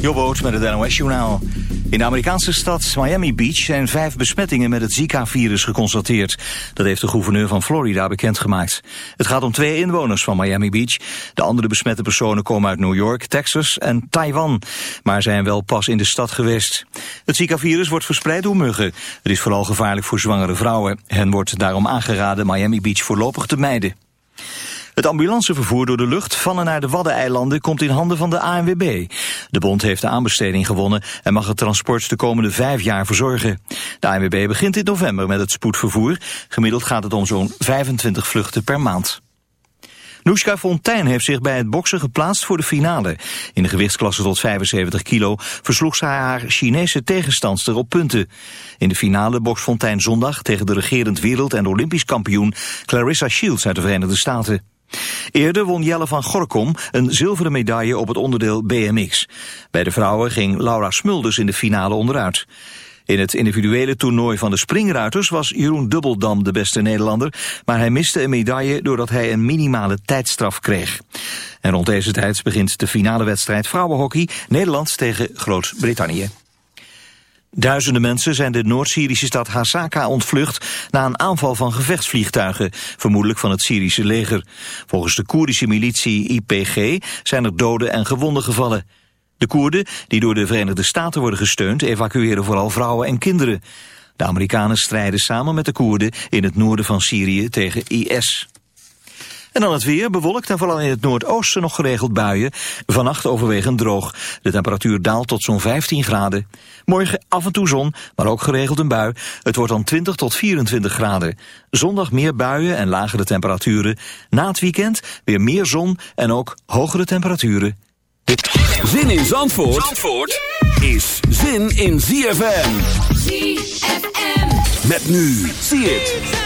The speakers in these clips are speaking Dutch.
Jobboot met het NOS-journaal. In de Amerikaanse stad Miami Beach zijn vijf besmettingen met het Zika-virus geconstateerd. Dat heeft de gouverneur van Florida bekendgemaakt. Het gaat om twee inwoners van Miami Beach. De andere besmette personen komen uit New York, Texas en Taiwan. Maar zijn wel pas in de stad geweest. Het Zika-virus wordt verspreid door muggen. Het is vooral gevaarlijk voor zwangere vrouwen. Hen wordt daarom aangeraden Miami Beach voorlopig te mijden. Het ambulancevervoer door de lucht van en naar de Waddeneilanden komt in handen van de ANWB. De bond heeft de aanbesteding gewonnen en mag het transport de komende vijf jaar verzorgen. De ANWB begint in november met het spoedvervoer. Gemiddeld gaat het om zo'n 25 vluchten per maand. Noeska Fontijn heeft zich bij het boksen geplaatst voor de finale. In de gewichtsklasse tot 75 kilo versloeg zij haar Chinese tegenstandster op punten. In de finale bokst Fontijn zondag tegen de regerend wereld- en olympisch kampioen Clarissa Shields uit de Verenigde Staten. Eerder won Jelle van Gorkom een zilveren medaille op het onderdeel BMX. Bij de vrouwen ging Laura Smulders in de finale onderuit. In het individuele toernooi van de springruiters was Jeroen Dubbeldam de beste Nederlander, maar hij miste een medaille doordat hij een minimale tijdstraf kreeg. En rond deze tijd begint de finale wedstrijd vrouwenhockey Nederland tegen Groot-Brittannië. Duizenden mensen zijn de Noord-Syrische stad Hasaka ontvlucht na een aanval van gevechtsvliegtuigen, vermoedelijk van het Syrische leger. Volgens de Koerdische militie IPG zijn er doden en gewonden gevallen. De Koerden, die door de Verenigde Staten worden gesteund, evacueren vooral vrouwen en kinderen. De Amerikanen strijden samen met de Koerden in het noorden van Syrië tegen IS. En dan het weer, bewolkt en vooral in het noordoosten nog geregeld buien. Vannacht overwegend droog. De temperatuur daalt tot zo'n 15 graden. Morgen af en toe zon, maar ook geregeld een bui. Het wordt dan 20 tot 24 graden. Zondag meer buien en lagere temperaturen. Na het weekend weer meer zon en ook hogere temperaturen. Zin in Zandvoort, Zandvoort is zin in ZFM. ZFM. Met nu, zie het.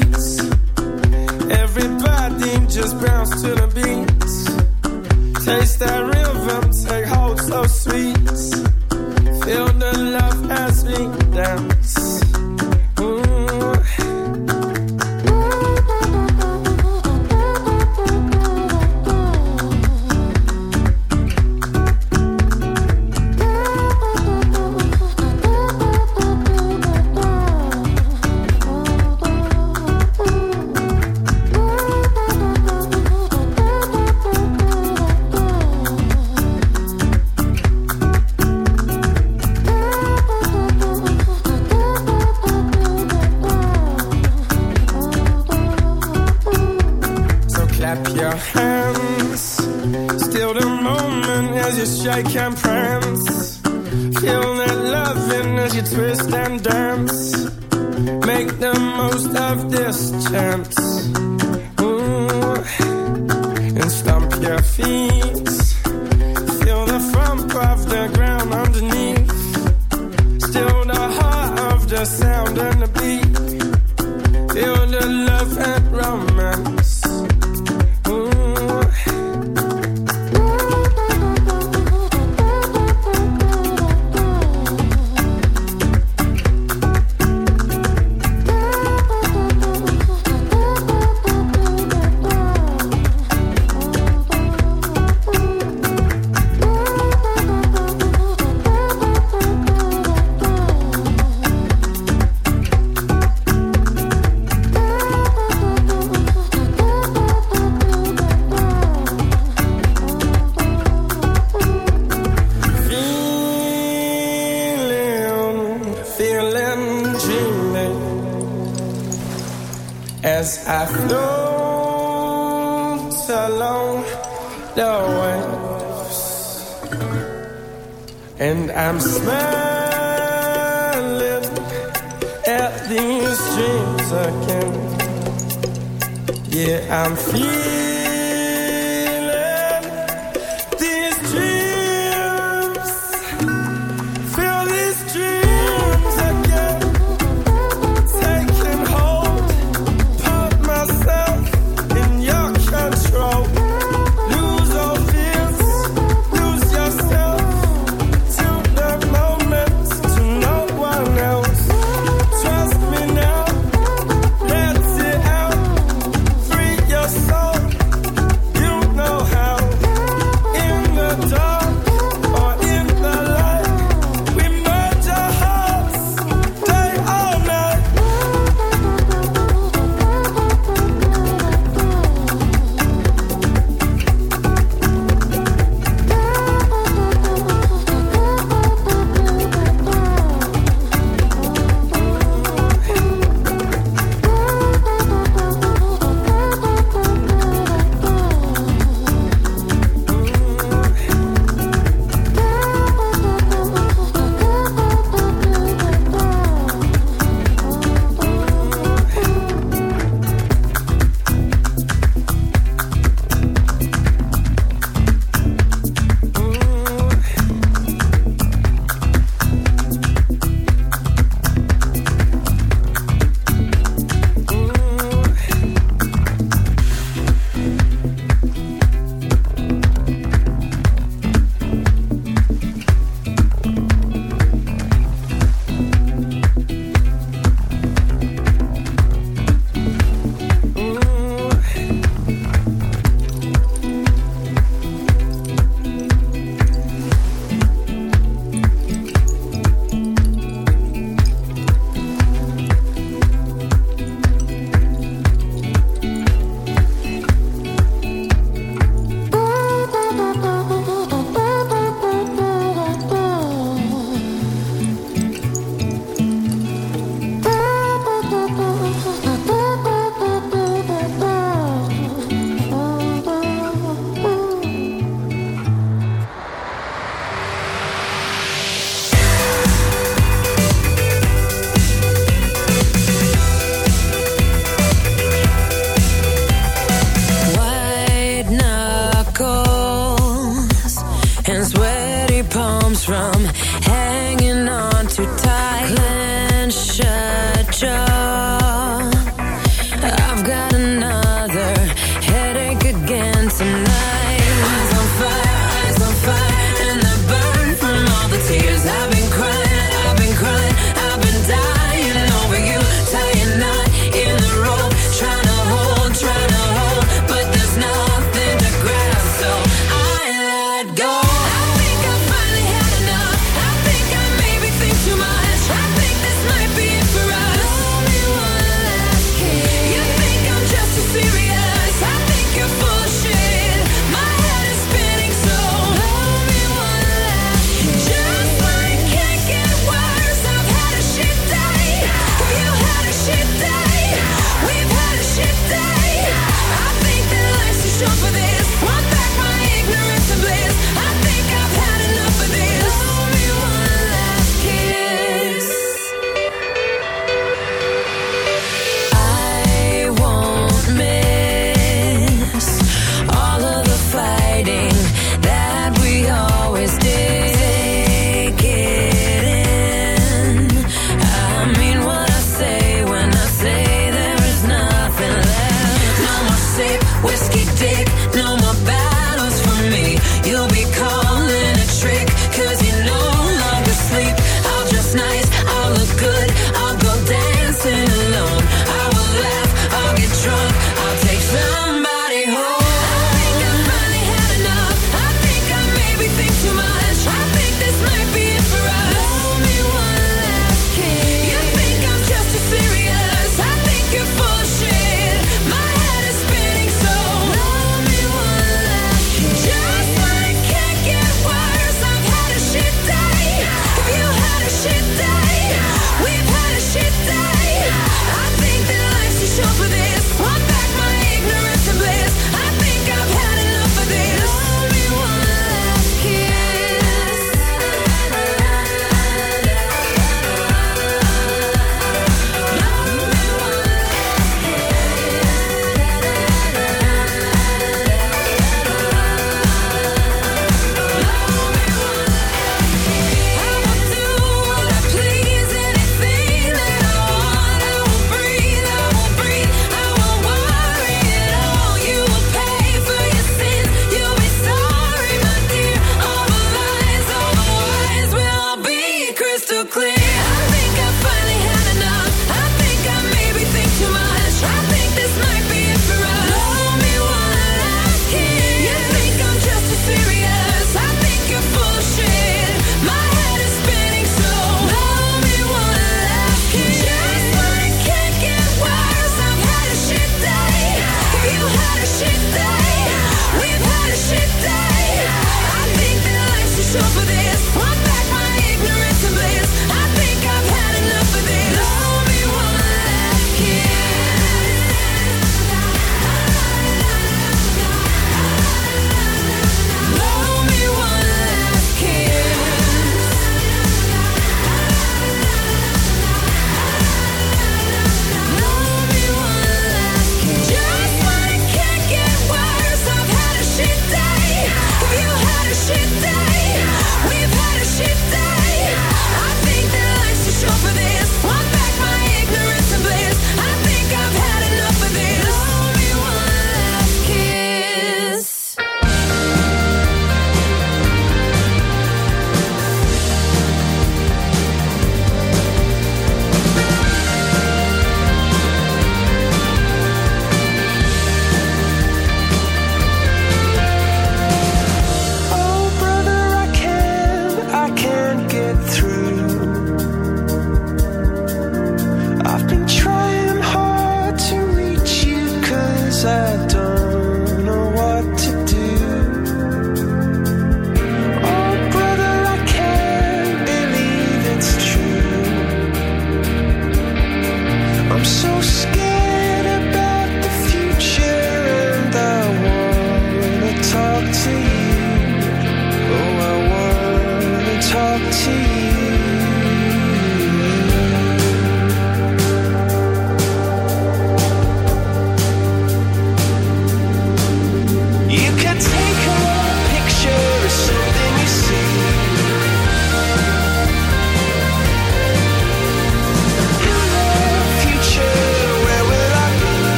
and round, man.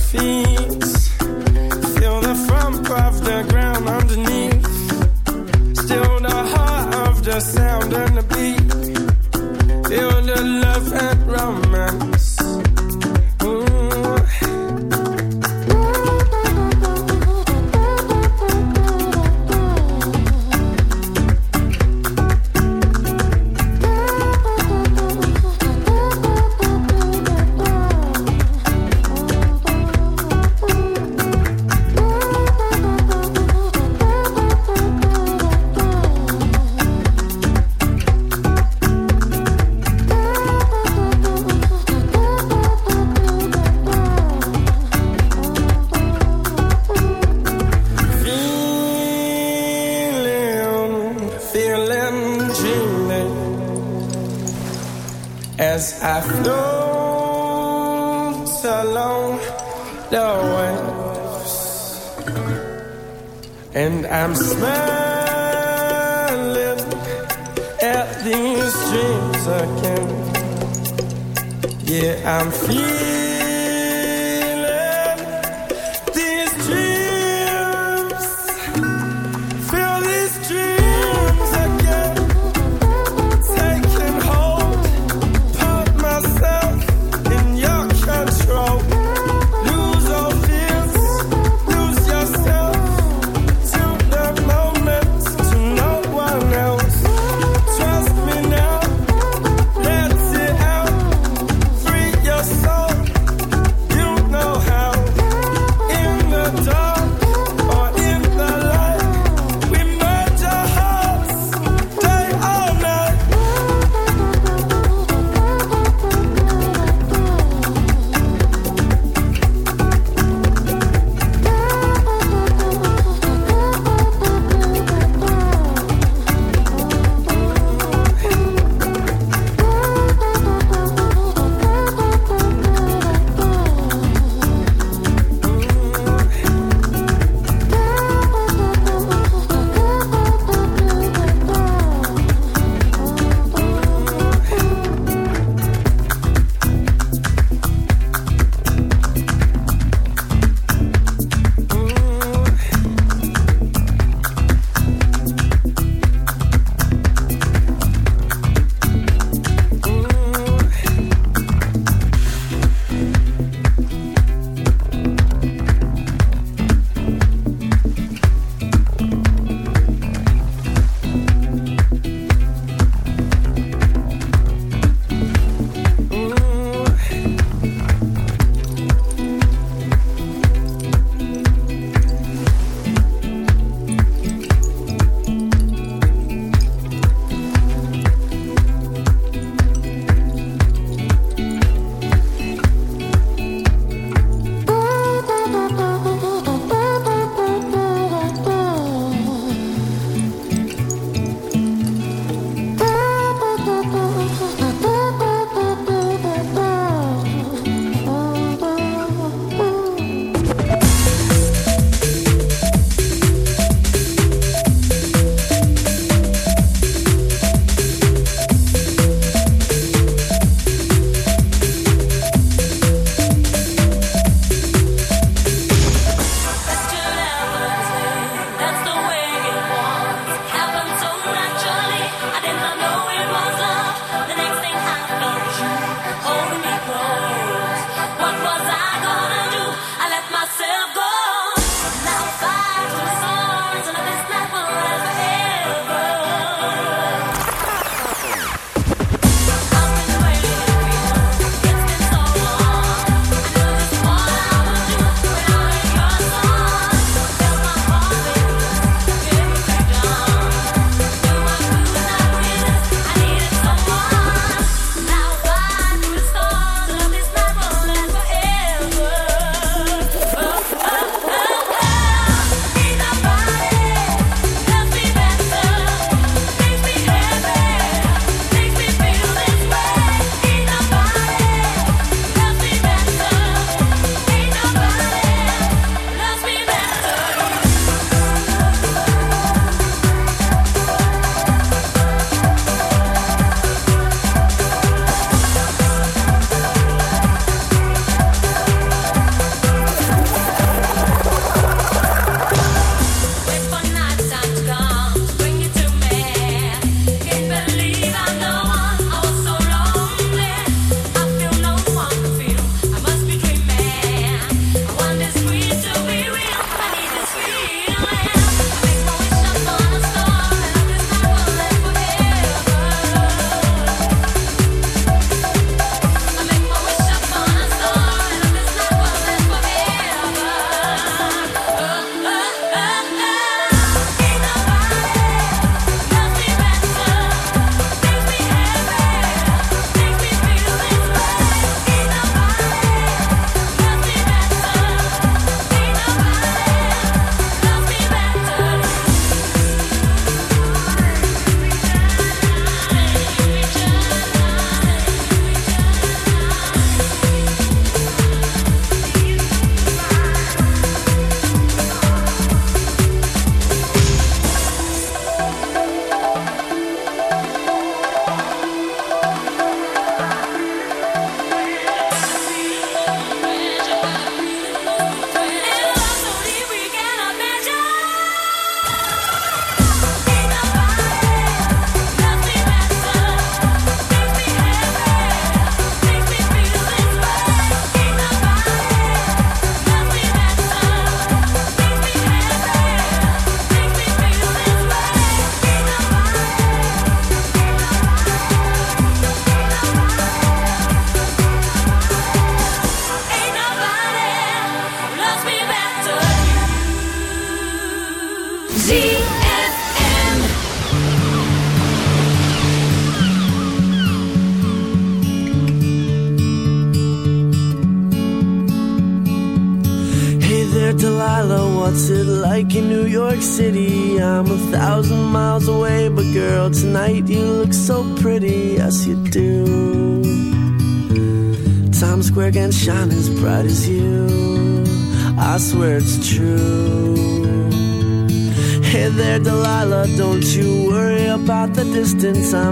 feel